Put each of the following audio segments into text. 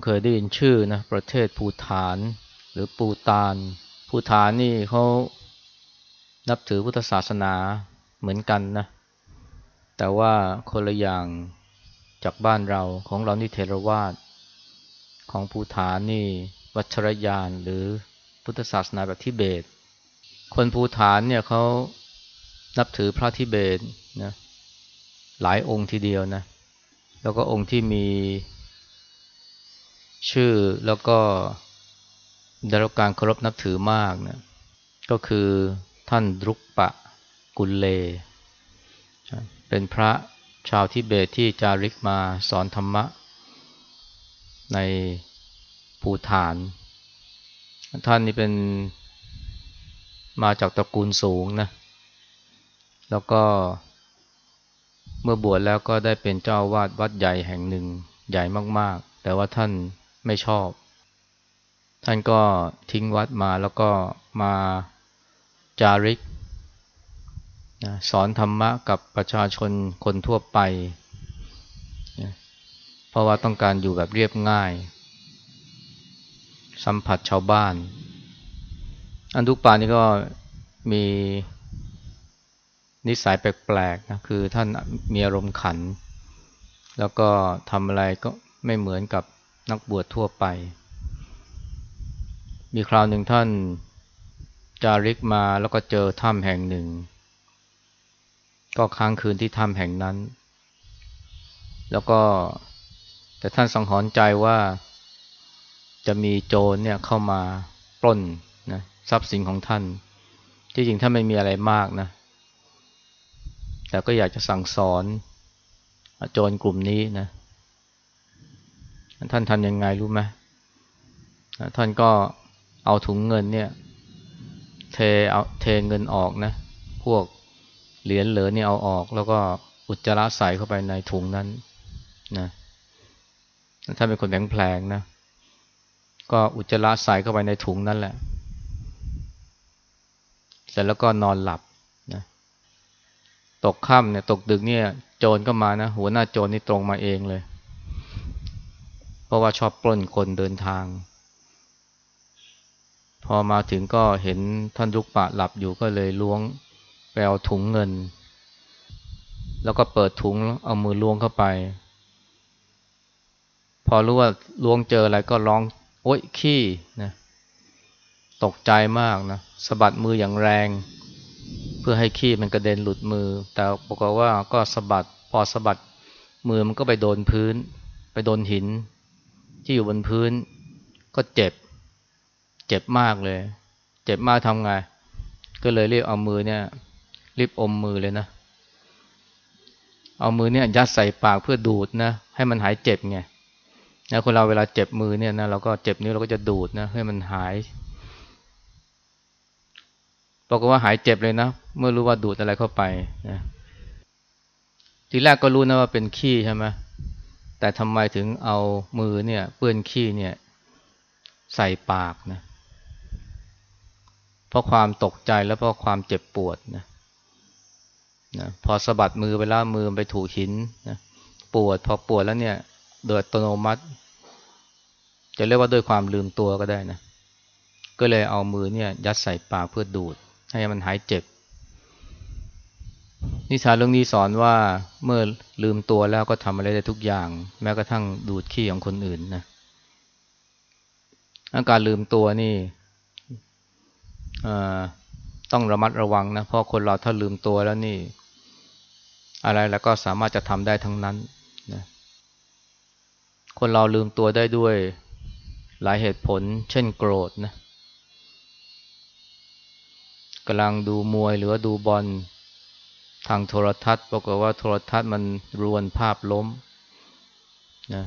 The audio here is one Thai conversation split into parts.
งเคยได้ยินชื่อนะประเทศภูฐานหรือปูตานภูฐานนี่เขานับถือพุทธศาสนาเหมือนกันนะ แต่ว่าคนละอย่างจากบ้านเราของเรานี่เทรวาสของภูฐานนี่วัชรยานหรือพุทธศาสนาแบบทิเบต คนภูฐานเนี่ยเขานับถือพระทิเบตนะหลายองค์ทีเดียวนะ แล้วก็องค์ที่มี ชื่อแล้วก็ได้รับการเคารพนับถือมากนะก็คือท่านรุกปะกุลเล เป็นพระชาวทิเบตที่จาริกมาสอนธรรมะ ในภูฐาน ท่านนี่เป็นมาจากตระกูลสูงนะ แล้วก็เมื่อบวชแล้วก็ได้เป็นเจ้าวาดวัดใหญ่แห่งหนึ่งใหญ่มากๆ แต่ว่าท่าน ไม่ชอบ ท่านก็ทิ้งวัดมาแล้วก็มาจาริกนะสอนธรรมะกับประชาชนคนทั่วไปนะเพราะว่าต้องการอยู่แบบเรียบง่าย สัมผัสชาวบ้าน อันทุกปานี่ก็มีนิสัยแปลกๆนะคือท่านมีอารมณ์ขัน แล้วก็ทำอะไรก็ไม่เหมือนกับ นักบวชทั่วไป มีคราวหนึ่งท่านจาริกมาแล้วก็เจอถ้ำแห่งหนึ่ง ก็ค้างคืนที่ถ้ำแห่งนั้น แล้วก็แต่ท่านสังหรณ์ใจว่าจะมีโจรเนี่ยเข้ามาปล้นนะทรัพย์สินของท่าน ที่จริงท่านไม่มีอะไรมากนะ แต่ก็อยากจะสั่งสอนโจรกลุ่มนี้นะ ท่านทำยังไงรู้ไหมท่านก็เอาถุงเงินเนี่ย เทเอาเทเงินออกนะ พวกเหรียญเหลือนี่เอาออก แล้วก็อุจจาระใส่เข้าไปในถุงนั้นนะถ้าเป็นคนแผงแผลงนะ ก็อุจจาระใส่เข้าไปในถุงนั่นแหละ เสร็จแล้วก็นอนหลับนะตกค่ำเนี่ย ตกดึกเนี่ย โจรก็มานะ หัวหน้าโจรนี่ตรงมาเองเลย เพราะว่าชอบปล้นคนเดินทาง พอมาถึงก็เห็นท่านลุกปะหลับอยู่ก็เลยล้วงไปเอาถุงเงิน แล้วก็เปิดถุงเอามือล้วงเข้าไป พอรู้ว่าล้วงเจออะไรก็ร้องโอ๊ยขี้นะตกใจมากนะสะบัดมืออย่างแรง เพื่อให้ขี้มันกระเด็นหลุดมือ แต่ปรากฏว่าก็สะบัดพอสะบัดมือมันก็ไปโดนพื้น ไปโดนหิน ที่อยู่บนพื้น ก็เจ็บ เจ็บมากเลย เจ็บมากทำไง ก็เลยรีบเอามือเนี่ยรีบอมมือเลยนะ เอามือเนี่ยยัดใส่ปากเพื่อดูดนะ ให้มันหายเจ็บไงนะคนเราเวลาเจ็บมือเนี่ยนะเราก็เจ็บนิ้วเราก็จะดูดนะให้มันหายบอกว่าหายเจ็บเลยนะ เมื่อรู้ว่าดูดอะไรเข้าไปนะทีแรกก็รู้นะว่าเป็นขี้ใช่ไหม แต่ทำไมถึงเอามือเนี่ยเปื้อนขี้เนี่ยใส่ปากนะเพราะความตกใจและเพราะความเจ็บปวดนะนะพอสะบัดมือไปแล้วมือไปถูหินนะปวดพอปวดแล้วเนี่ย โดยอัตโนมัติ จะเรียกว่าด้วยความลืมตัวก็ได้นะก็เลยเอามือเนี่ยยัดใส่ปากเพื่อดูด ให้มันหายเจ็บ นิทานเรื่องนี้สอนว่าเมื่อลืมตัวแล้วก็ทำอะไรได้ทุกอย่าง แม้กระทั่งดูดขี้ของคนอื่นนะอาการลืมตัวนี่ต้องระมัดระวังนะเพราะคนเราถ้าลืมตัวแล้วนี่ อะไรแล้วก็สามารถจะทำได้ทั้งนั้นนะคนเราลืมตัวได้ด้วยหลายเหตุผล เช่นโกรธนะกำลังดูมวยหรือว่าดูบอล ทางโทรทัศน์บอกว่าโทรทัศน์มันรวนภาพล้มนะ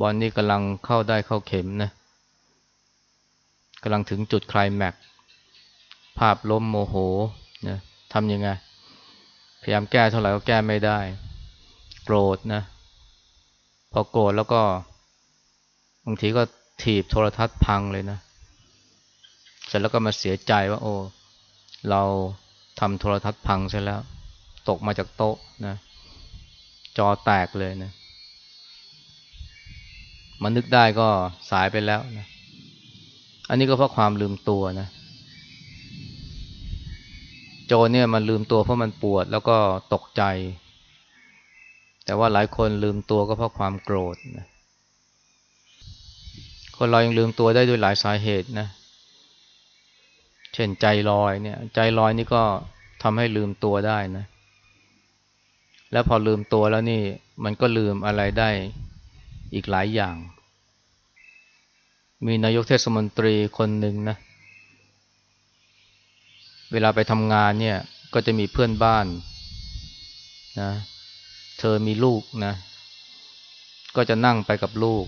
บอลนี่กำลังเข้าได้เข้าเข็มนะกำลังถึงจุดคลายแม็กภาพล้มโมโหนะทำยังไง พยายามแก้เท่าไหร่ก็แก้ไม่ได้ โกรธนะ พอโกรธแล้วก็บางทีก็ถีบโทรทัศน์พังเลยนะ เสร็จแล้วก็มาเสียใจว่า โอ้ เรา ทำโทรทัศน์พังใช่แล้ว ตกมาจากโต๊ะนะ จอแตกเลยนะมันนึกได้ก็สายไปแล้วนะ อันนี้ก็เพราะความลืมตัวนะ โจรเนี่ยมันลืมตัวเพราะมันปวดแล้วก็ตกใจ แต่ว่าหลายคนลืมตัวก็เพราะความโกรธนะคนเรายังลืมตัวได้ด้วยหลายสาเหตุนะ ช่นใจลอยเนี่ย ใจลอยนี่ก็ทำให้ลืมตัวได้นะ แล้วพอลืมตัวแล้วนี่ มันก็ลืมอะไรได้อีกหลายอย่าง มีนายกเทศมนตรีคนหนึ่งนะ เวลาไปทำงานเนี่ย ก็จะมีเพื่อนบ้านนะเธอมีลูกนะ ก็จะนั่งไปกับลูก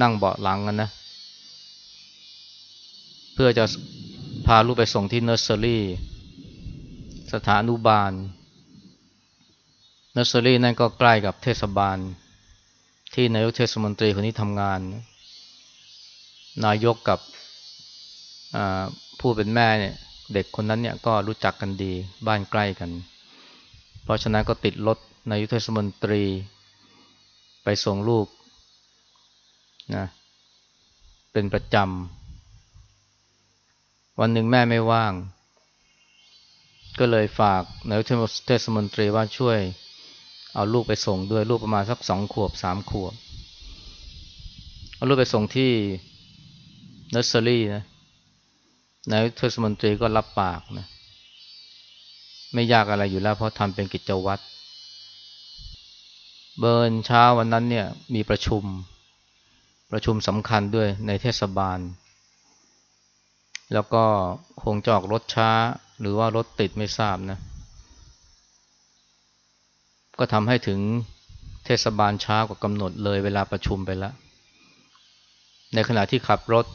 นั่งเบาะหลังกันนะ เพื่อจะ พาลูกไปส่งที่เนอร์เซอรี่สถานุบาลเนอร์เซอรี่นั่นก็ใกล้กับเทศบาล ที่นายกเทศมนตรีคนนี้ทำงาน นายกกับผู้เป็นแม่เนี่ยเด็กคนนั้นเนี่ยก็รู้จักกันดีบ้านใกล้กัน เพราะฉะนั้นก็ติดรถนายกเทศมนตรี ไปส่งลูกนะเป็นประจำ วันหนึ่งแม่ไม่ว่าง ก็เลยฝากนายกเทศมนตรีว่าช่วย เอาลูกไปส่งด้วยลูกประมาณสักสองขวบสามขวบ เอาลูกไปส่งที่เนอร์เซอรี่นะนายเทศมนตรีก็รับปากนะไม่ยากอะไรอยู่แล้วเพราะทำเป็นกิจวัตรเบิร์นเช้าวันนั้นเนี่ยมีประชุมประชุมสำคัญด้วยในเทศบาล แล้วก็คงจอกรถช้า หรือว่ารถติดไม่ทราบนะ ก็ทำให้ถึงเทศบาลช้ากว่ากำหนดเลยเวลาประชุมไปแล้วในขณะที่ขับรถ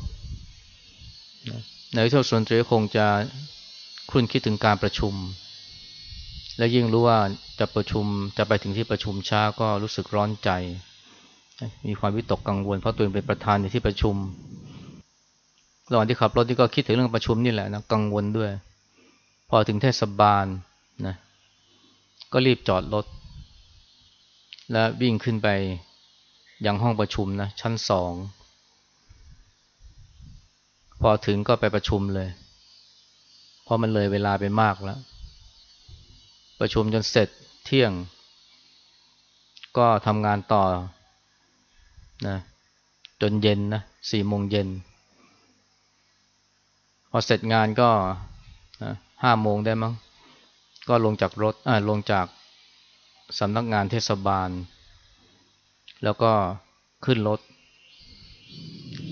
นายทศมนตรีคงจะคุ้นคิดถึงการประชุม และยิ่งรู้ว่าจะประชุมจะไปถึงที่ประชุมช้าก็รู้สึกร้อนใจ มีความวิตกกังวลเพราะตัวเองเป็นประธานในที่ประชุม ระหว่างที่ขับรถนี่ก็คิดถึงเรื่องประชุมนี่แหละนะกังวลด้วย พอถึงเทศบาลนะก็รีบจอดรถ และวิ่งขึ้นไปยังห้องประชุมนะชั้นสอง พอถึงก็ไปประชุมเลยเพราะมันเลยเวลาไปมากแล้ว ประชุมจนเสร็จเที่ยง ก็ทำงานต่อนะจนเย็นนะสี่โมงเย็น พอเสร็จงานก็ห้าโมงได้มั้ง ก็ลงจากรถลงจากสำนักงานเทศบาล แล้วก็ขึ้นรถ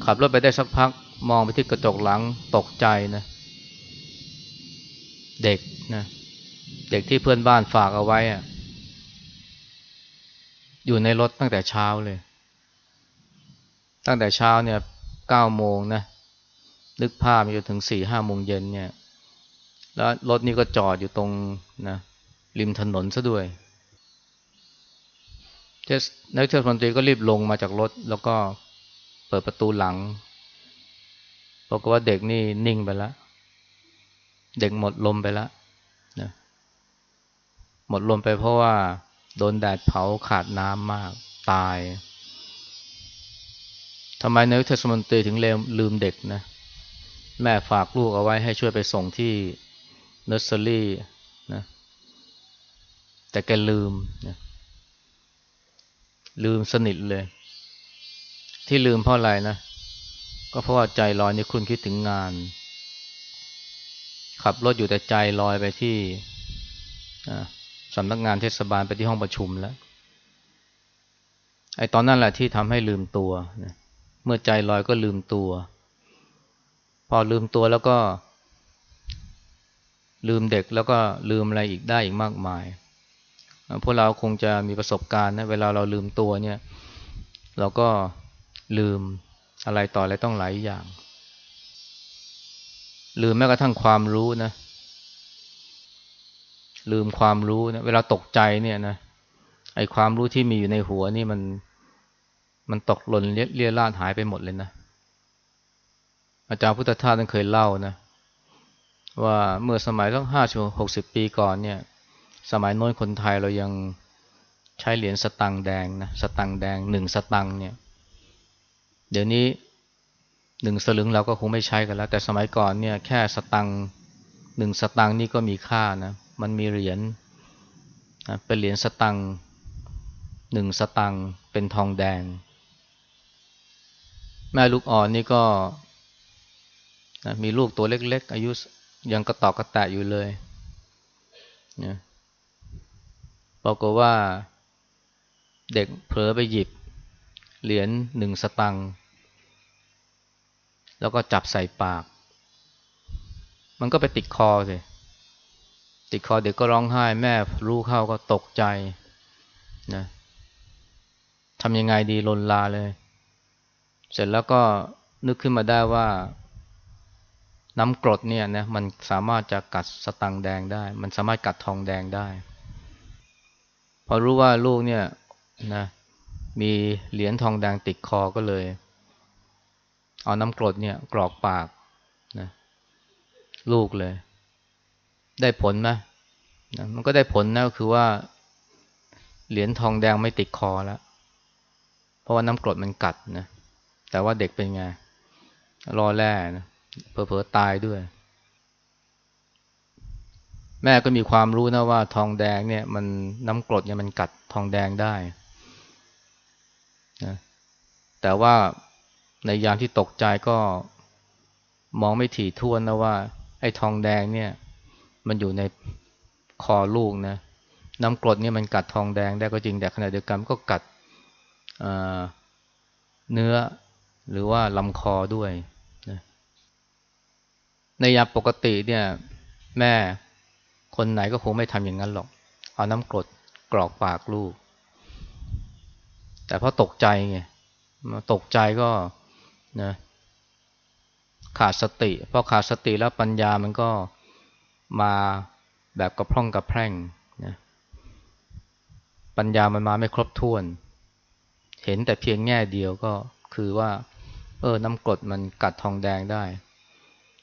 ขับรถไปได้สักพักมองไปที่กระจกหลังตกใจนะ เด็กนะเด็กที่เพื่อนบ้านฝากเอาไว้อะอยู่ในรถตั้งแต่เช้าเลย ตั้งแต่เช้าเนี่ยเก้าโมงนะ นึกภาพจนถึงสี่ห้าโมงเย็นเนี่ย แล้วรถนี่ก็จอดอยู่ตรงนะริมถนนซะด้วยนายเทศมนตรีก็รีบลงมาจากรถ แล้วก็เปิดประตูหลังบอกว่าเด็กนี่นิ่งไปแล้ว เด็กหมดลมไปแล้วนะหมดลมไปเพราะว่า โดนแดดเผาขาดน้ำมากตายทำไมนายเทศมนตรีถึงลืมเด็กนะ แม่ฝากลูกเอาไว้ให้ช่วยไปส่งที่เนอร์เซอรี่นะ แต่แกลืมนะลืมสนิทเลย ที่ลืมเพราะอะไรนะ ก็เพราะว่าใจลอยนี่คุณคิดถึงงาน ขับรถอยู่แต่ใจลอยไปที่สำนักงานเทศบาลไปที่ห้องประชุมแล้ว ไอ้ตอนนั้นแหละที่ทำให้ลืมตัวเมื่อใจลอยก็ลืมตัว อลืมตัวแล้วก็ลืมเด็กแล้วก็ลืมอะไรอีกได้อีกมากมาย พวกเราคงจะมีประสบการณ์นะเวลาเราลืมตัวเนี่ย เราก็ลืมอะไรต่ออะไรต้องหลายอย่าง ลืมแม้กระทั่งความรู้นะ ลืมความรู้นะเวลาตกใจเนี่ยนะไอความรู้ที่มีอยู่ในหัวนี่มัน มันตกหล่นเลี่ยราดหายไปหมดเลยนะ อาจารย์พุทธทาสนั้นเคยเล่านะ ว่าเมื่อสมัยตั้งห้าสิบหกสิบปีก่อนเนี่ย สมัยโน้นคนไทยเรายังใช้เหรียญสตังแดงนะสตังแดงหนึ่งสตังเนี่ย เดี๋ยวนี้หนึ่งสลึงเราก็คงไม่ใช้กันแล้ว แต่สมัยก่อนเนี่ยแค่สตังหนึ่งสตังนี่ก็มีค่านะ มันมีเหรียญเป็นเหรียญสตังหนึ่งสตังเป็นทองแดง แม่ลูกอ่อนนี่ก็ นะมีลูกตัวเล็ก ๆ อายุยังกระตอกกระแตะอยู่เลยนะบอกว่าเด็กเผลอไปหยิบ เหรียญหนึ่งสตังค์แล้วก็จับใส่ปาก มันก็ไปติดคอสิติดคอเด็กก็ร้องไห้แม่รู้เข้าก็ตกใจนะทำยังไงดีลนลาเลย เสร็จแล้วก็นึกขึ้นมาได้ว่า น้ำกรดเนี่ยนะมันสามารถจะกัดสตังแดงได้ มันสามารถกัดทองแดงได้ พอรู้ว่าลูกเนี่ยนะมีเหรียญทองแดงติดคอก็เลย เอาน้ำกรดเนี่ยกรอกปากนะลูกเลย ได้ผลไหมนะมันก็ได้ผลนะคือว่า เหรียญทองแดงไม่ติดคอแล้ว เพราะว่าน้ำกรดมันกัดนะแต่ว่าเด็กเป็นไงรอแร่นะ เผลอๆตายด้วย แม่ก็มีความรู้นะว่าทองแดงเนี่ย มันน้ำกรดเนี่ยมันกัดทองแดงได้นะแต่ว่าในยามที่ตกใจก็มองไม่ถี่ถ้วนนะว่า ไอ้ทองแดงเนี่ย มันอยู่ในคอลูกนะน้ำกรดเนี่ยมันกัดทองแดงได้ก็จริงแต่ขณะเดียวกันก็กัดเนื้อหรือว่าลำคอด้วย ในยามปกติเนี่ยแม่คนไหนก็คงไม่ทำอย่างนั้นหรอก เอาน้ำกรดกรอกปากลูก แต่พอตกใจไงตกใจก็นะขาดสติพอขาดสติแล้วปัญญามันก็มาแบบกระพร่องกระแพร่งนะปัญญามันมาไม่ครบถ้วน เห็นแต่เพียงแง่เดียวก็คือว่า เออน้ำกรดมันกัดทองแดงได้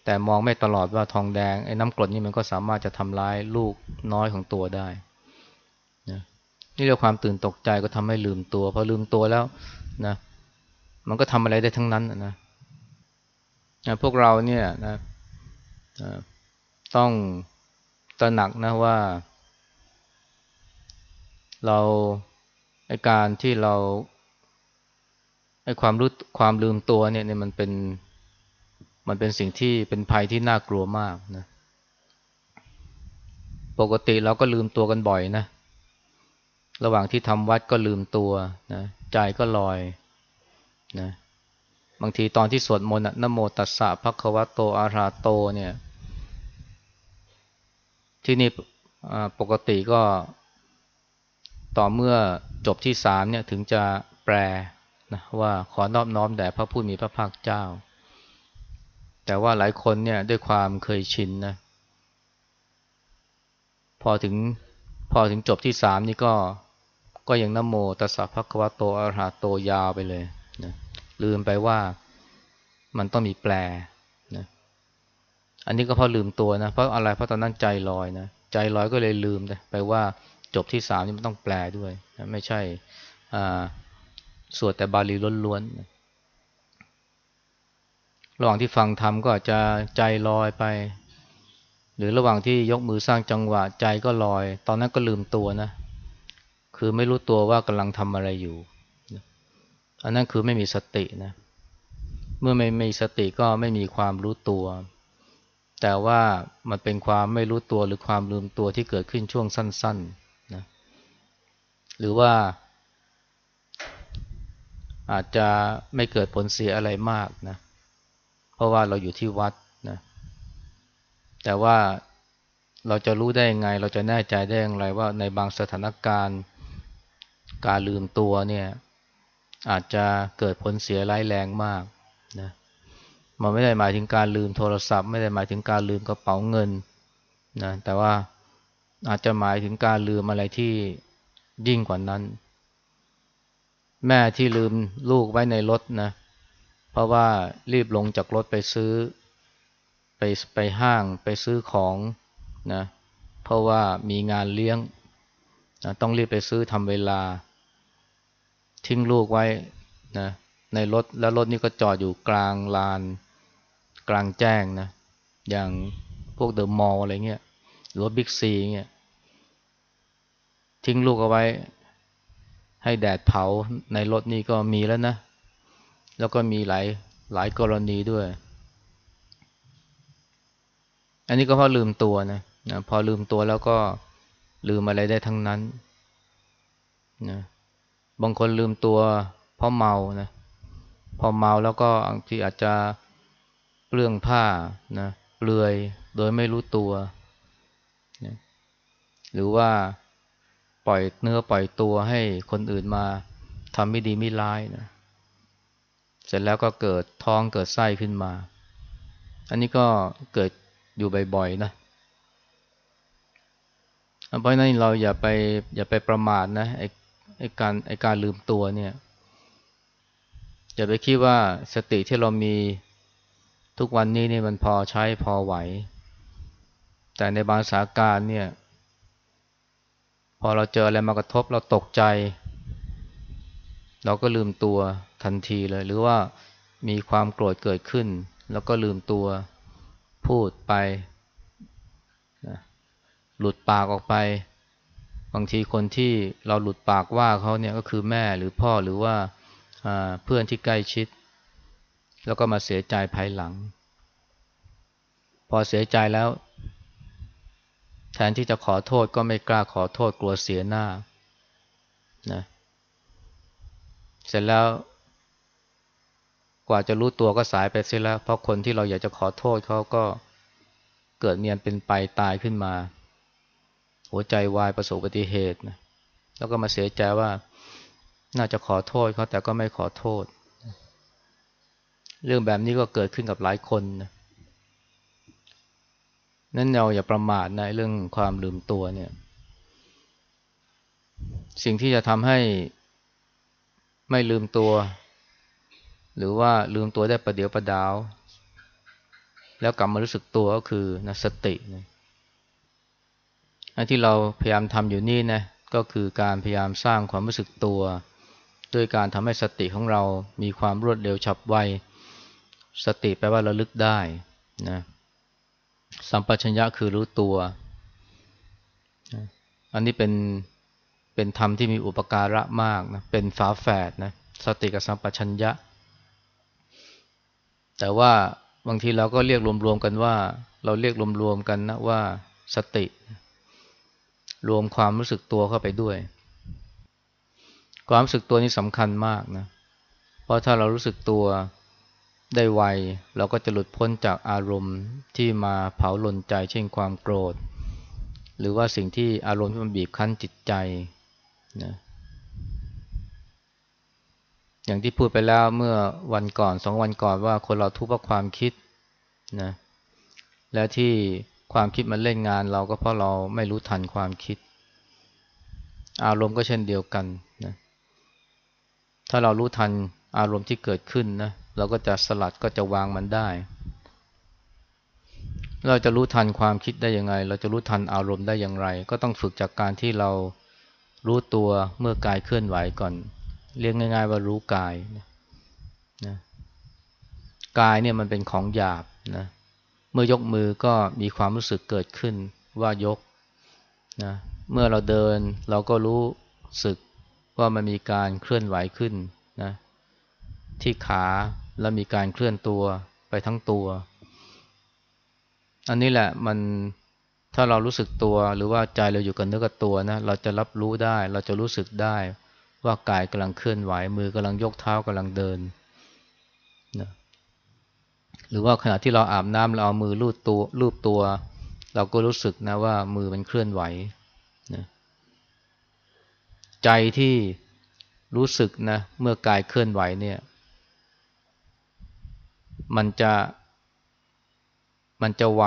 แต่มองไม่ตลอดว่าทองแดงไอ้น้ำกรดนี่มันก็สามารถจะทำร้ายลูกน้อยของตัวได้นี่เรียกความตื่นตกใจก็ทำให้ลืมตัวพอลืมตัวแล้วนะมันก็ทำอะไรได้ทั้งนั้นนะนะพวกเราเนี่ยนะต้องตระหนักนะว่า เราไอการที่เราไอความรู้ความลืมตัวเนี่ยเนี่ยมันเป็น มันเป็นสิ่งที่เป็นภัยที่น่ากลัวมากนะปกติเราก็ลืมตัวกันบ่อยนะ ระหว่างที่ทำวัดก็ลืมตัวนะใจก็ลอยนะบางทีตอนที่สวดมนต์นโมตัสสะภะคะวะโตอาราโตเนี่ย ที่นี่ปกติก็ ต่อเมื่อจบที่สามเนี่ยถึงจะแปลนะว่าขอนอบน้อมแด่พระผู้มีพระภาคเจ้า แต่ว่าหลายคนเนี่ยด้วยความเคยชินนะพอถึงพอถึงจบที่สามนี่ก็ก็ยังนโมตัสสะภะคะวะโตอรหะโตยาวไปเลยนะลืมไปว่ามันต้องมีแปลนะอันนี้ก็เพราะลืมตัวนะเพราะอะไรเพราะตอนนั้นใจลอยนะใจลอยก็เลยลืมไปว่าจบที่สามนี่มันต้องแปลด้วยนะไม่ใช่อ่าสวดแต่บาลีล้วนๆนะ ระหว่างที่ฟังธรรมก็อาจจะใจลอยไป หรือระหว่างที่ยกมือสร้างจังหวะใจก็ลอย ตอนนั้นก็ลืมตัวนะ คือไม่รู้ตัวว่ากำลังทำอะไรอยู่ อันนั้นคือไม่มีสตินะ เมื่อไม่มีสติก็ไม่มีความรู้ตัว แต่ว่ามันเป็นความไม่รู้ตัวหรือความลืมตัวที่เกิดขึ้นช่วงสั้นๆนะหรือว่าอาจจะไม่เกิดผลเสียอะไรมากนะเราะว่าเราอยู่ที่วัดนะแต่ว่าเราจะรู้ได้ยังไง เราจะแน่ใจได้อย่างไรว่าในบางสถานการณ์การลืมตัวเนี่ยอาจจะเกิดผลเสียร้ายแรงมากนะมันไม่ได้หมายถึงการลืมโทรศัพท์ ไม่ได้หมายถึงการลืมกระเป๋าเงินนะแต่ว่าอาจจะหมายถึงการลืมอะไรที่ยิ่งกว่านั้น แม่ที่ลืมลูกไว้ในรถนะเพราะว่ารีบลงจากรถไปซื้อ ไปไปห้างไปซื้อของนะเพราะว่ามีงานเลี้ยงนะต้องรีบไปซื้อทำเวลา ทิ้งลูกไว้นะในรถแล้วรถนี่ก็จอดอยู่กลางลาน กลางแจ้งนะอย่างพวกเดอะมอลอะไรเงี้ยหรือบิ๊กซีเงี้ยทิ้งลูกเอาไว้ ให้แดดเผาในรถนี่ก็มีแล้วนะ แล้วก็มีหลายหลายกรณีด้วย อันนี้ก็เพราะลืมตัวนะนะพอลืมตัวแล้วก็ลืมอะไรได้ทั้งนั้นนะบางคนลืมตัวเพราะเมานะพอเมาแล้วก็บางทีอาจจะเปลืองผ้านะเปลือยโดยไม่รู้ตัวนะหรือว่าปล่อยเนื้อปล่อยตัวให้คนอื่นมาทำไม่ดีไม่ร้ายนะ เสร็จแล้วก็เกิดท้องเกิดไส้ขึ้นมา อันนี้ก็เกิดอยู่บ่อยๆนะเพราะนั้นเราอย่าไปอย่าไปประมาทนะไอ้ไอการไอ้การลืมตัวเนี่ยอย่าไปคิดว่าสติที่เรามีทุกวันนี้นี่มันพอใช้พอไหว แต่ในบางสถานการเนี่ย พอเราเจออะไรมากระทบเราตกใจ เราก็ลืมตัวทันทีเลย หรือว่ามีความโกรธเกิดขึ้น แล้วก็ลืมตัวพูดไปนะหลุดปากออกไป บางทีคนที่เราหลุดปากว่าเขาเนี่ยก็คือแม่หรือพ่อหรือว่าเพื่อนที่ใกล้ชิด แล้วก็มาเสียใจภายหลัง พอเสียใจแล้ว แทนที่จะขอโทษก็ไม่กล้าขอโทษกลัวเสียหน้านะ เสร็จแล้ว กว่าจะรู้ตัวก็สายไปเสียแล้ว เพราะคนที่เราอยากจะขอโทษเขาก็เกิดเมียนเป็นไปตายขึ้นมา หัวใจวายประสบอุบัติเหตุนะแล้วก็มาเสียใจว่าน่าจะขอโทษเขาแต่ก็ไม่ขอโทษ เรื่องแบบนี้ก็เกิดขึ้นกับหลายคนนะนั้นเราอย่าประมาทในเรื่องความลืมตัวเนี่ย สิ่งที่จะทำให้ ไม่ลืมตัว หรือว่าลืมตัวได้ประเดี๋ยวประดาว แล้วกลับมารู้สึกตัวก็คือนะสตินะอันที่เราพยายามทำอยู่นี่นะก็คือการพยายามสร้างความรู้สึกตัว ด้วยการทำให้สติของเรามีความรวดเร็วฉับไว สติแปลว่าระลึกได้นะสัมปชัญญะคือรู้ตัว อันนี้เป็น เป็นธรรมที่มีอุปการะมากนะเป็นฝาแฝดนะสติกับสัมปชัญญะ แต่ว่าบางทีเราก็เรียกรวมๆกันว่า เราเรียกรวมๆกันนะว่าสติ รวมความรู้สึกตัวเข้าไปด้วย ความรู้สึกตัวนี้สำคัญมากนะเพราะถ้าเรารู้สึกตัวได้ไวเราก็จะหลุดพ้นจากอารมณ์ที่มาเผาลนใจเช่นความโกรธ หรือว่าสิ่งที่อารมณ์ที่มันบีบคั้นจิตใจ นะอย่างที่พูดไปแล้วเมื่อวันก่อนสองวันก่อนว่าคนเราทุกข์เพราะความคิดนะและที่ความคิดมันเล่นงานเราก็เพราะเราไม่รู้ทันความคิด อารมณ์ก็เช่นเดียวกันนะถ้าเรารู้ทันอารมณ์ที่เกิดขึ้นนะเราก็จะสลัดก็จะวางมันได้ เราจะรู้ทันความคิดได้ยังไง เราจะรู้ทันอารมณ์ได้อย่างไร ก็ต้องฝึกจากการที่เรา รู้ตัวเมื่อกายเคลื่อนไหวก่อน เรียกง่าย ๆ ว่ารู้กายนะนะกายเนี่ยมันเป็นของหยาบนะเมื่อยกมือก็มีความรู้สึกเกิดขึ้นว่ายกนะเมื่อเราเดินเราก็รู้สึกว่ามันมีการเคลื่อนไหวขึ้นนะที่ขาแล้วมีการเคลื่อนตัวไปทั้งตัว อันนี้แหละมัน ถ้าเรารู้สึกตัวหรือว่าใจเราอยู่กับเนื้อกับตัวนะเราจะรับรู้ได้ เราจะรู้สึกได้ ว่ากายกำลังเคลื่อนไหวมือกำลังยกเท้ากำลังเดินนะหรือว่าขณะที่เราอาบน้ำเราเอามือลูบตัวลูบตัว เราก็รู้สึกนะว่ามือมันเคลื่อนไหวนะใจที่รู้สึกนะเมื่อกายเคลื่อนไหวเนี่ย มันจะ มันจะไว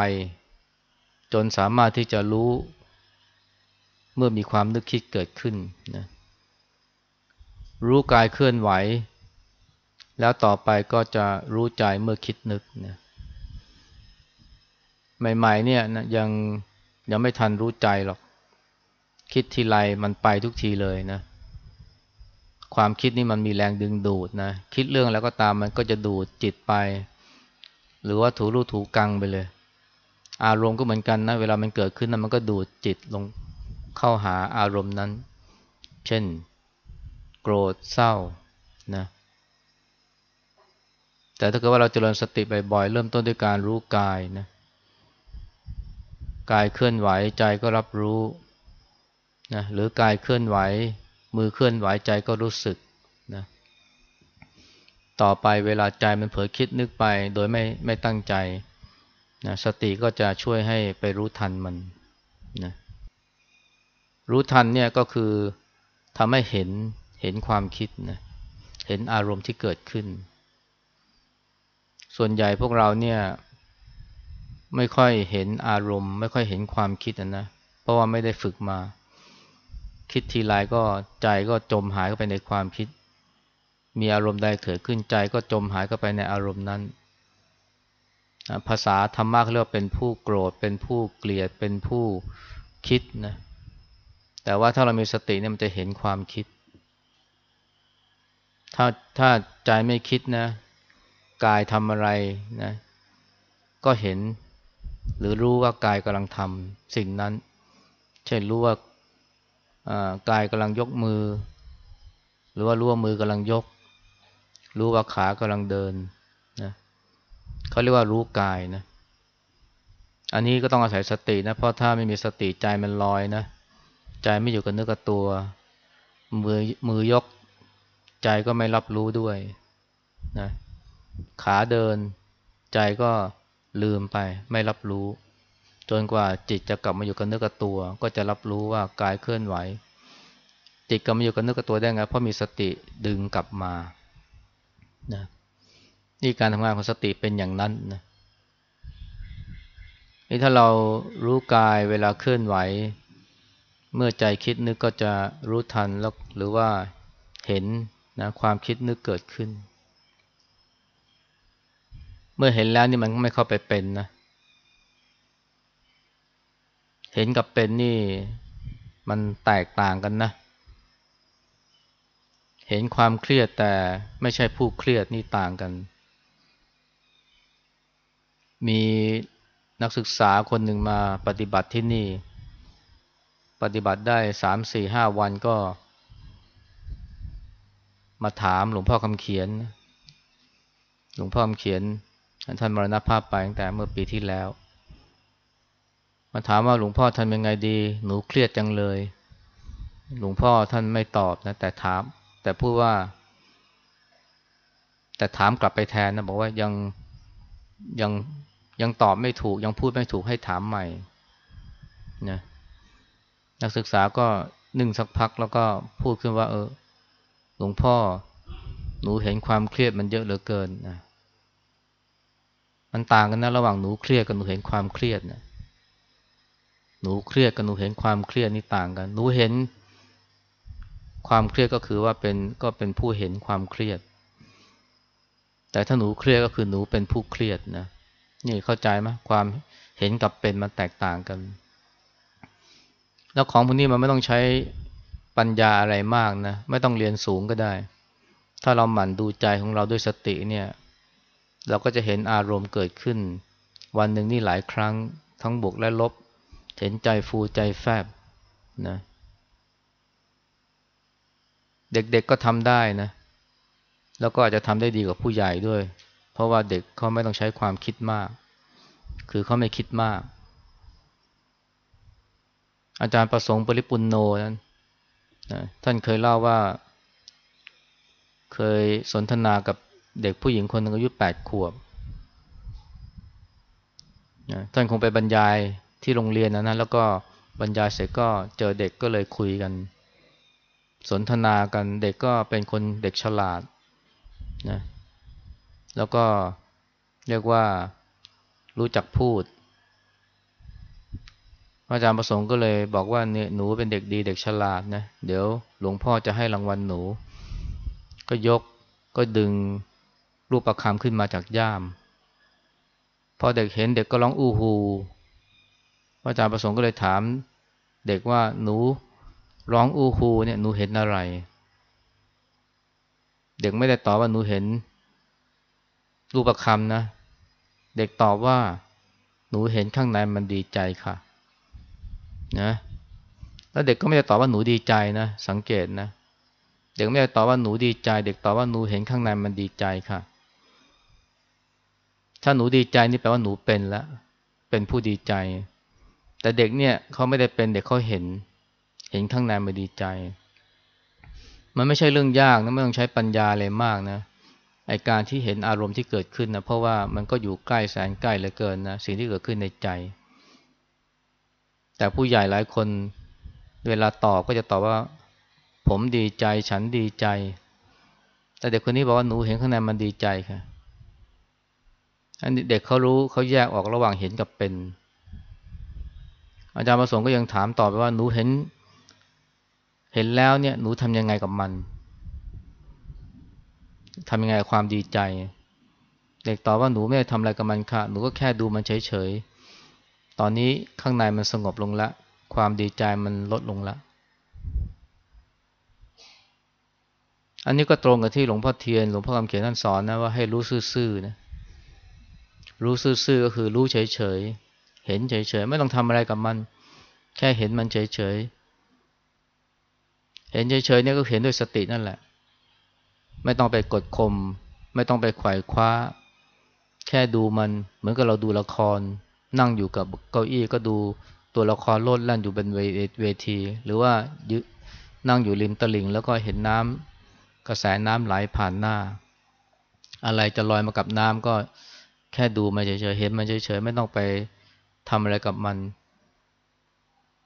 จนสามารถที่จะรู้ เมื่อมีความนึกคิดเกิดขึ้นนะรู้กายเคลื่อนไหว แล้วต่อไปก็จะรู้ใจเมื่อคิดนึกนะใหม่ๆเนี่ยนะยังยังไม่ทันรู้ใจหรอก คิดทีไรมันไปทุกทีเลยนะ ความคิดนี่มันมีแรงดึงดูดนะ คิดเรื่องแล้วก็ตามมันก็จะดูดจิตไป หรือว่าถูรูถูกังไปเลย อารมณ์ก็เหมือนกันนะเวลามันเกิดขึ้นนะมันก็ดูดจิตลงเข้าหาอารมณ์นั้น เช่น โกรธเศร้านะแต่ถ้าเกิดว่าเราเจริญสติบ่อยๆเริ่มต้นด้วยการรู้กายนะกายเคลื่อนไหวใจก็รับรู้นะหรือกายเคลื่อนไหว มือเคลื่อนไหวใจก็รู้สึกนะต่อไปเวลาใจมันเผลอคิดนึกไปโดยไม่ไม่ตั้งใจ นะสติก็จะช่วยให้ไปรู้ทันมันนะรู้ทันเนี่ยก็คือทำให้เห็นเห็นความคิดนะเห็นอารมณ์ที่เกิดขึ้น ส่วนใหญ่พวกเราเนี่ยไม่ค่อยเห็นอารมณ์ ไม่ค่อยเห็นความคิดนะ เพราะว่าไม่ได้ฝึกมา คิดทีไรก็ใจก็จมหายเข้าไปในความคิด มีอารมณ์ใดเกิดขึ้นใจก็จมหายเข้าไปในอารมณ์นั้น ภาษาธรรมะเรียกว่าเป็นผู้โกรธ เป็นผู้เกลียด เป็นผู้คิดนะ แต่ว่าถ้าเรามีสติเนี่ยมันจะเห็นความคิด ถ้าถ้าใจไม่คิดนะ กายทำอะไรนะ ก็เห็นหรือรู้ว่ากายกำลังทำสิ่งนั้น เช่นรู้ว่ากายกำลังยกมือ หรือว่ารู้ว่ามือกำลังยก รู้ว่าขากำลังเดิน เขาเรียกว่ารู้กายนะ อันนี้ก็ต้องอาศัยสตินะ เพราะถ้าไม่มีสติใจมันลอยนะ ใจไม่อยู่กับเนื้อกับตัว มือมือยกใจก็ไม่รับรู้ด้วยนะ ขาเดินใจก็ลืมไปไม่รับรู้ จนกว่าจิตจะกลับมาอยู่กับเนื้อกับตัว ก็จะรับรู้ว่ากายเคลื่อนไหว จิตกลับมาอยู่กับเนื้อกับตัวได้ไงเพราะมีสติดึงกลับมานะ นี่การทำงานของสติเป็นอย่างนั้นนะนี่ถ้าเรารู้กายเวลาเคลื่อนไหว เมื่อใจคิดนึกก็จะรู้ทันแล้วหรือว่าเห็นนะความคิดนึกเกิดขึ้น เมื่อเห็นแล้วนี่มันไม่เข้าไปเป็นนะ เห็นกับเป็นนี่มันแตกต่างกันนะ เห็นความเครียดแต่ไม่ใช่ผู้เครียดนี่ต่างกัน มีนักศึกษาคนหนึ่งมาปฏิบัติที่นี่ ปฏิบัติได้สามสี่ห้าวันก็ มาถามหลวงพ่อคำเขียน หลวงพ่อคำเขียนท่านมรณภาพไปตั้งแต่เมื่อปีที่แล้ว มาถามว่าหลวงพ่อท่านเป็นไงดี หนูเครียดจังเลย หลวงพ่อท่านไม่ตอบนะ แต่ถาม แต่พูดว่า แต่ถามกลับไปแทนนะบอกว่ายังยัง ยังตอบไม่ถูกยังพูดไม่ถูกให้ถามใหม่นะนักศึกษาก็นึ่งสักพักแล้วก็พูดขึ้นว่า เออ หลวงพ่อ หนูเห็นความเครียดมันเยอะเหลือเกินนะมันต่างกันนะระหว่างหนูเครียดกับหนูเห็นความเครียดนะหนูเครียดกับหนูเห็นความเครียดนี่ต่างกัน หนูเห็น ความเครียดก็คือว่าเป็นก็เป็นผู้เห็นความเครียด แต่ถ้าหนูเครียดก็คือหนูเป็นผู้เครียดนะ นี่เข้าใจไหมความเห็นกับเป็นมันแตกต่างกัน แล้วของพวกนี้มันไม่ต้องใช้ปัญญาอะไรมากนะ ไม่ต้องเรียนสูงก็ได้ ถ้าเราหมั่นดูใจของเราด้วยสติเนี่ย เราก็จะเห็นอารมณ์เกิดขึ้น วันหนึ่งนี่หลายครั้งทั้งบวกและลบ เห็นใจฟูใจแฟบนะเด็กๆก็ทำได้นะ แล้วก็อาจจะทำได้ดีกว่าผู้ใหญ่ด้วย เพราะว่าเด็กเขาไม่ต้องใช้ความคิดมาก คือเขาไม่คิดมาก อาจารย์ประสงค์ปริปุนโนนั้นนะท่านเคยเล่าว่า เคยสนทนากับเด็กผู้หญิงคนหนึ่งอายุแปดขวบท่านคงไปบรรยายที่โรงเรียนนะนะแล้วก็บรรยายเสร็จก็เจอเด็กก็เลยคุยกัน สนทนากันเด็กก็เป็นคนเด็กฉลาดนะ แล้วก็เรียกว่ารู้จักพูด อาจารย์ประสงค์ก็เลยบอกว่าเนี่ยหนูเป็นเด็กดีเด็กฉลาดนะ เดี๋ยวหลวงพ่อจะให้รางวัลหนู ก็ยกก็ดึงรูปประคำขึ้นมาจากย่าม พอเด็กเห็นเด็กก็ร้องอู้ฮูพระอาจารย์ประสงค์ก็เลยถาม เด็กว่าหนูร้องอู้ฮูเนี่ยหนูเห็นอะไร เด็กไม่ได้ตอบว่าหนูเห็น รูปคำนะ เด็กตอบว่า หนูเห็นข้างในมันดีใจค่ะ นะ แล้วเด็กก็ไม่ได้ตอบว่าหนูดีใจนะ สังเกตนะ เด็กไม่ได้ตอบว่าหนูดีใจ เด็กตอบว่าหนูเห็นข้างในมันดีใจค่ะ ถ้าหนูดีใจนี่แปลว่าหนูเป็นแล้วเป็นผู้ดีใจ แต่เด็กเนี่ยเขาไม่ได้เป็นเด็กเขาเห็น เห็นข้างในมันดีใจ มันไม่ใช่เรื่องยากนะไม่ต้องใช้ปัญญาเลยมากนะ ไอการที่เห็นอารมณ์ที่เกิดขึ้นนะเพราะว่ามันก็อยู่ใกล้แสนใกล้เหลือเกินนะสิ่งที่เกิดขึ้นในใจ แต่ผู้ใหญ่หลายคนเวลาตอบก็จะตอบว่า ผมดีใจฉันดีใจ แต่เด็กคนนี้บอกว่าหนูเห็นข้างในมันดีใจค่ะอันนี้เด็กเขารู้เขาแยกออกระหว่างเห็นกับเป็น อาจารย์ประสงค์ก็ยังถามต่อไปว่าหนูเห็น เห็นแล้วเนี่ยหนูทำยังไงกับมัน ทำยังไงความดีใจ เด็กตอบว่าหนูไม่ได้ทำอะไรกับมันค่ะ หนูก็แค่ดูมันเฉยๆ ตอนนี้ข้างในมันสงบลงล้วความดีใจมันลดลงล้วอันนี้ก็ตรงกับที่หลวงพ่อเทียน หลวงพ่อคำเขียนท่านสอนนะว่าให้รู้ซื่อๆนะรู้ซื่อๆก็คือรู้เฉยๆ เห็นเฉยๆ ไม่ต้องทำอะไรกับมัน แค่เห็นมันเฉยๆ เห็นเฉยๆเนี่ยก็เห็นด้วยสตินั่นแหละ ไม่ต้องไปกดข่มไม่ต้องไปไขว่คว้า แค่ดูมันเหมือนกับเราดูละคร นั่งอยู่กับเก้าอี้ก็ดูตัวละครโลดแล่นอยู่บนเวที หรือว่ายึนั่งอยู่ริมตลิ่งแล้วก็เห็นน้ำกระแสน้ำไหลผ่านหน้า อะไรจะลอยมากับน้ำก็แค่ดูมาเฉยๆเห็นมันเฉยๆไม่ต้องไปทำอะไรกับมัน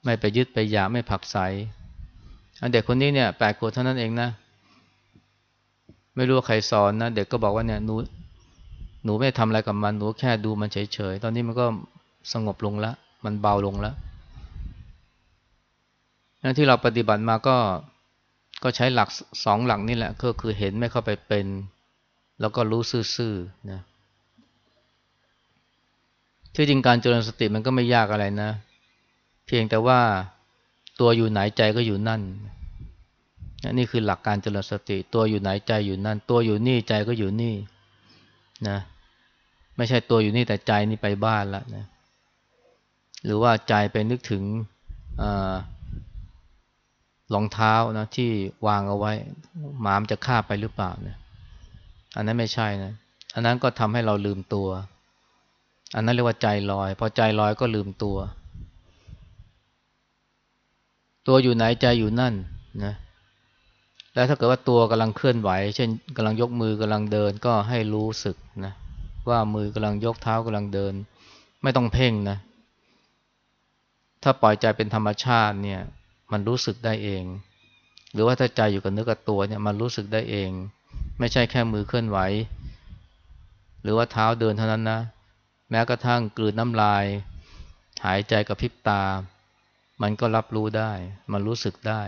ไม่ไปยึดไปอยากไม่ผักใสเด็กคนนี้เนี่ยแปดขวบเท่านั้นเองนะ ไม่รู้ใครสอนนะเด็กก็บอกว่าเนี่ยหนูหนูไม่ทำอะไรกับมันหนูแค่ดูมันเฉยๆตอนนี้มันก็สงบลงล้วมันเบาลงแล้วนั่นที่เราปฏิบัติมาก็ก็ใช้หลักสองหลักนี่แหละก็คือเห็นไม่เข้าไปเป็น แล้วก็รู้ซื่อๆนะที่จริงการเจริญสติมันก็ไม่ยากอะไรนะ เพียงแต่ว่าตัวอยู่ไหนใจก็อยู่นั่น นี่คือหลักการเจริญสติ ตัวอยู่ไหนใจอยู่นั่น ตัวอยู่นี่ใจก็อยู่นี่นะ ไม่ใช่ตัวอยู่นี่แต่ใจนี่ไปบ้านล้วนะหรือว่าใจไปนึกถึงรองเท้านะที่วางเอาไว้หมามจะฆ่าไปหรือเปล่านะอันนั้นไม่ใช่นะอันนั้นก็ทำให้เราลืมตัว อันนั้นเรียกว่าใจลอย พอใจลอยก็ลืมตัว ตัวอยู่ไหนใจอยู่นั่นนะ แล้วถ้าเกิดว่าตัวกำลังเคลื่อนไหว เช่นกำลังยกมือกำลังเดินก็ให้รู้สึกนะว่ามือกำลังยกเท้ากำลังเดิน ไม่ต้องเพ่งนะ ถ้าปล่อยใจเป็นธรรมชาติเนี่ยมันรู้สึกได้เอง หรือว่าถ้าใจอยู่กับเนื้อกับตัวเนี่ยมันรู้สึกได้เอง ไม่ใช่แค่มือเคลื่อนไหว หรือว่าเท้าเดินเท่านั้นนะ แม้กระทั่งกลืนน้ำลาย หายใจกับพริบตา มันก็รับรู้ได้ มันรู้สึกได้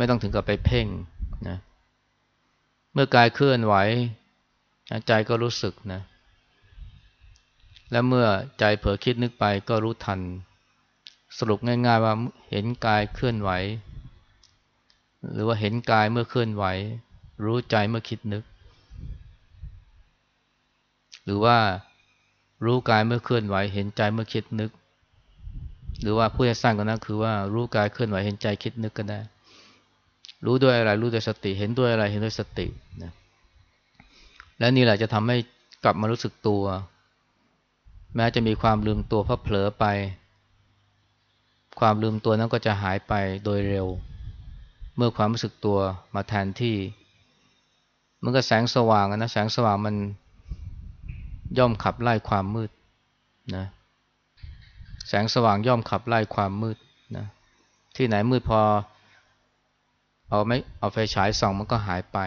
ไม่ต้องถึงกับไปเพ่งนะเมื่อกายเคลื่อนไหวใจก็รู้สึกนะและเมื่อใจเผลอคิดนึกไปก็รู้ทัน สรุปง่าย ๆ ว่าเห็นกายเคลื่อนไหว หรือว่าเห็นกายเมื่อเคลื่อนไหว รู้ใจเมื่อคิดนึก หรือว่ารู้กายเมื่อเคลื่อนไหว เห็นใจเมื่อคิดนึก หรือว่าผู้จะสร้างก็นั้นคือว่ารู้กายเคลื่อนไหวเห็นใจคิดนึกก็ได้ รู้ด้วยอะไร รู้ด้วยสติ เห็นด้วยอะไร เห็นด้วยสตินะและนี่แหละจะทำให้กลับมารู้สึกตัว แม้จะมีความลืมตัวเพราะเผลอไป ความลืมตัวนั้นก็จะหายไปโดยเร็ว เมื่อความรู้สึกตัวมาแทนที่ มันก็แสงสว่างนะแสงสว่างมันย่อมขับไล่ความมืดนะแสงสว่างย่อมขับไล่ความมืดนะที่ไหนมืดพอ เอาไม่เอาไฟฉายส่องมันก็หายไป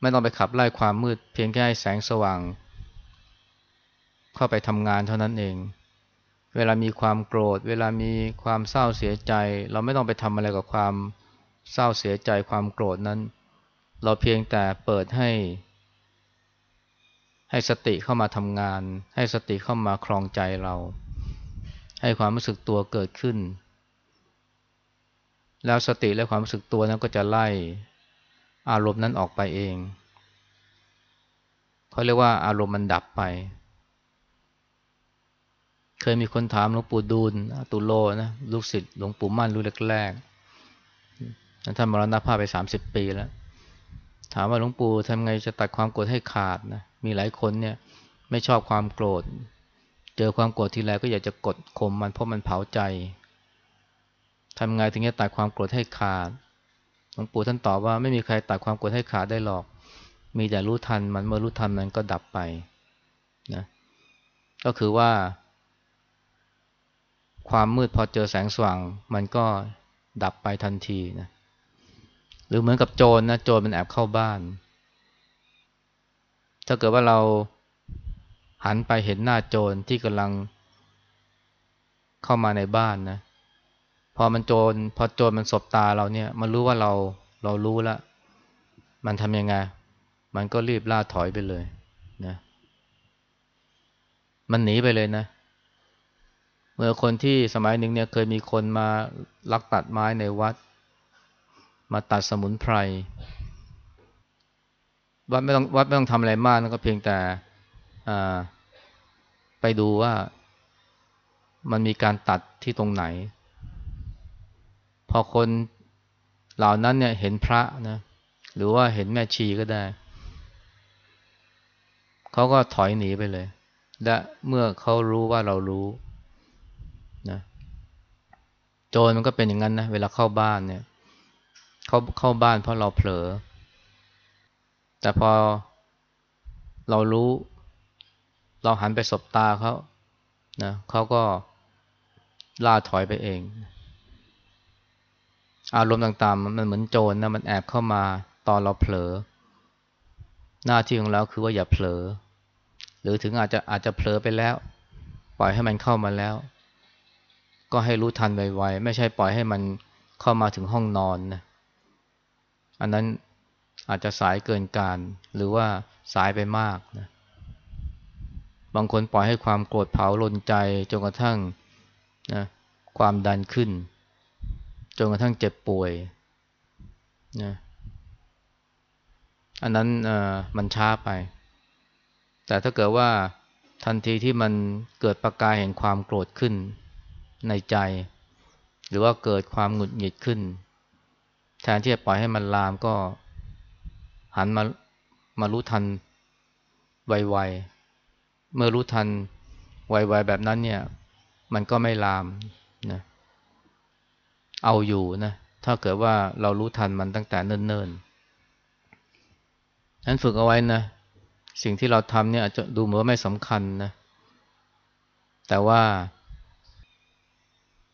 ไม่ต้องไปขับไล่ความมืด เพียงแค่ให้แสงสว่าง เข้าไปทำงานเท่านั้นเอง เวลามีความโกรธ เวลามีความเศร้าเสียใจ เราไม่ต้องไปทำอะไรกับความเศร้าเสียใจความโกรธนั้น เราเพียงแต่เปิดให้ ให้สติเข้ามาทำงาน ให้สติเข้ามาครองใจเรา ให้ความรู้สึกตัวเกิดขึ้น แล้วสติและความรู้สึกตัวนั้นก็จะไล่อารมณ์นั้นออกไปเองเขาเรียกว่าอารมณ์มันดับไป เคยมีคนถามหลวงปู่ดูลตุโลนะลูกศิษย์หลวงปู่มั่นรุ่นแรกๆท่านมรณภาพไปสามสิบปีแล้ว ถามว่าหลวงปู่ทำไงจะตัดความโกรธให้ขาดนะมีหลายคนเนี่ยไม่ชอบความโกรธ เจอความโกรธทีไรก็อยากจะกดข่มมันเพราะมันเผาใจ ทำไงถึงจะตัดความโกรธให้ขาดหลวงปู่ท่านตอบว่าไม่มีใครตัดความโกรธให้ขาดได้หรอก มีแต่รู้ทันมันเมื่อรู้ทันมันก็ดับไปนะก็คือว่า ความมืดพอเจอแสงสว่าง มันก็ดับไปทันทีนะหรือเหมือนกับโจรนะโจรมันแอบเข้าบ้าน ถ้าเกิดว่าเราหันไปเห็นหน้าโจรที่กำลังเข้ามาในบ้านนะ พอมันโจรพอโจรมันสบตาเราเนี่ย มันรู้ว่าเราเรารู้แล้วมันทำยังไง มันก็รีบล่าถอยไปเลยนะ มันหนีไปเลยนะ เมื่อคนที่สมัยหนึ่งเนี่ยเคยมีคนมาลักตัดไม้ในวัด มาตัดสมุนไพร วัดไม่ต้องวัดไม่ต้องทำอะไรมากนะก็เพียงแต่ไปดูว่ามันมีการตัดที่ตรงไหน พอคนเหล่านั้นเนี่ยเห็นพระนะหรือว่าเห็นแม่ชีก็ได้ เขาก็ถอยหนีไปเลย และเมื่อเขารู้ว่าเรารู้นะโจรมันก็เป็นอย่างนั้นนะเวลาเข้าบ้านเนี่ยเขาเข้าบ้านเพราะเราเผลอ แต่พอเรารู้ เราหันไปสบตาเขานะเขาก็ล่าถอยไปเอง อารมณ์ต่างๆ มันเหมือนโจรนะมันแอบเข้ามาตอนเราเผลอ หน้าที่ของเราคือว่าอย่าเผลอ หรือถึงอาจจะอาจจะเผลอไปแล้ว ปล่อยให้มันเข้ามาแล้ว ก็ให้รู้ทันไวๆไม่ใช่ปล่อยให้มันเข้ามาถึงห้องนอนนะอันนั้นอาจจะสายเกินการ หรือว่าสายไปมากนะบางคนปล่อยให้ความโกรธเผาลนใจจนกระทั่งนะความดันขึ้น จนกระทั่งเจ็บป่วยนะอันนั้นมันช้าไป แต่ถ้าเกิดว่าทันทีที่มันเกิดประกายแห่งความโกรธขึ้นในใจ หรือว่าเกิดความหงุดหงิดขึ้น แทนที่จะปล่อยให้มันลามก็หันมามารู้ทันไวๆเมื่อรู้ทันไวๆแบบนั้นเนี่ย มันก็ไม่ลามนะ เอาอยู่นะถ้าเกิดว่าเรารู้ทันมันตั้งแต่เนิ่นๆนั้นฝึกเอาไว้นะ สิ่งที่เราทำเนี่ยอาจจะดูเหมือนไม่สำคัญนะ แต่ว่า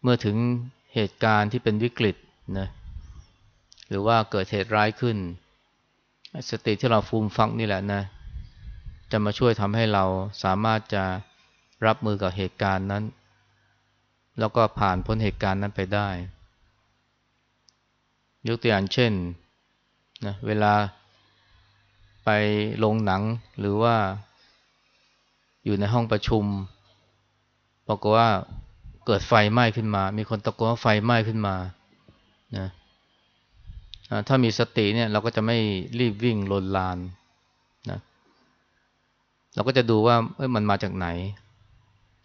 เมื่อถึงเหตุการณ์ที่เป็นวิกฤตนะหรือว่าเกิดเหตุร้ายขึ้น สติที่เราฟูมฟังนี่แหละนะ จะมาช่วยทำให้เราสามารถจะรับมือกับเหตุการณ์นั้น แล้วก็ผ่านพ้นเหตุการณ์นั้นไปได้ ยกตัวอย่างเช่นนะเวลาไปลงหนังหรือว่าอยู่ในห้องประชุมบอกว่าเกิดไฟไหม้ขึ้นมา มีคนตะโกนว่าไฟไหม้ขึ้นมานะถ้ามีสติเนี่ยเราก็จะไม่รีบวิ่งลนลานนะเราก็จะดูว่าเอ้ยมันมาจากไหน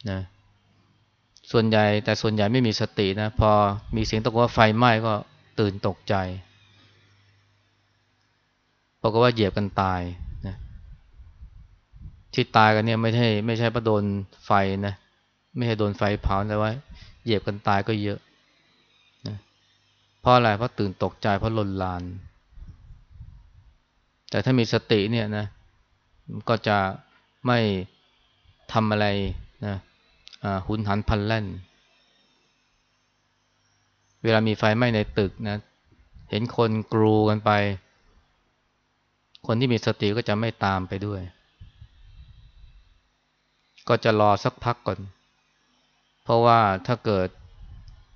นะส่วนใหญ่แต่ส่วนใหญ่ไม่มีสตินะ พอมีเสียงตะโกนว่าไฟไหม้ก็ ตื่นตกใจบอกว่าเหยียบกันตายนะที่ตายกันเนี่ยไม่ใช่ไม่ใช่ประโดนไฟนะไม่ใช่โดนไฟเผาแต่ว่าเหยียบกันตายก็เยอะนะเพราะอะไรเพราะตื่นตกใจเพราะลนลาน แต่ถ้ามีสติเนี่ยนะก็จะไม่ทำอะไรนะหุนหันพันแล่น เวลามีไฟไหม้ในตึกนะ เห็นคนกรูกันไป คนที่มีสติก็จะไม่ตามไปด้วย ก็จะรอสักพักก่อน เพราะว่าถ้าเกิด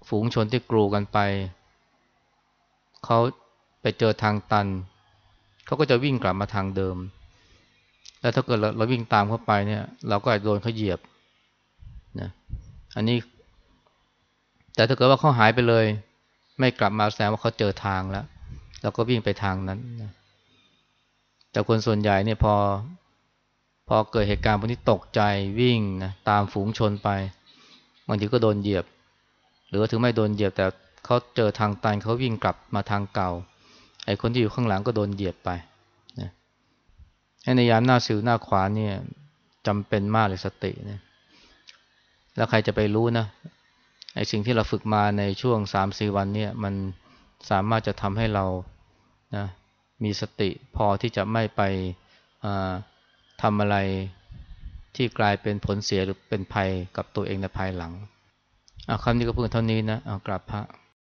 ฝูงชนที่กรูกันไป เขาไปเจอทางตัน เขาก็จะวิ่งกลับมาทางเดิม แล้วถ้าเกิดเราเราวิ่งตามเข้าไปเนี่ย เราก็อาจโดนเขาเหยียบนะ อันนี้ แต่ถ้าเกิดว่าเขาหายไปเลย ไม่กลับมาแสดงว่าเขาเจอทางแล้วเราก็วิ่งไปทางนั้นนะแต่คนส่วนใหญ่เนี่ยพอ พอเกิดเหตุการณ์พวกนี้ตกใจวิ่งนะตามฝูงชนไปบางทีก็โดนเหยียบ หรือว่าถึงไม่โดนเหยียบ แต่เขาเจอทางตันเขาวิ่งกลับมาทางเก่า ไอ้คนที่อยู่ข้างหลังก็โดนเหยียบไปนะในยามหน้าสิวหน้าขวาเนี่ยจำเป็นมากเลยสตินะแล้วใครจะไปรู้นะ ไอ้สิ่งที่เราฝึกมาในช่วงสามสี่วันเนี่ยมันสามารถจะทำให้เรานะมีสติพอที่จะไม่ไปทำอะไรที่กลายเป็นผลเสียหรือเป็นภัยกับตัวเองในภายหลังคำนี้ก็เพิ่งเท่านี้นะเอากลับพระ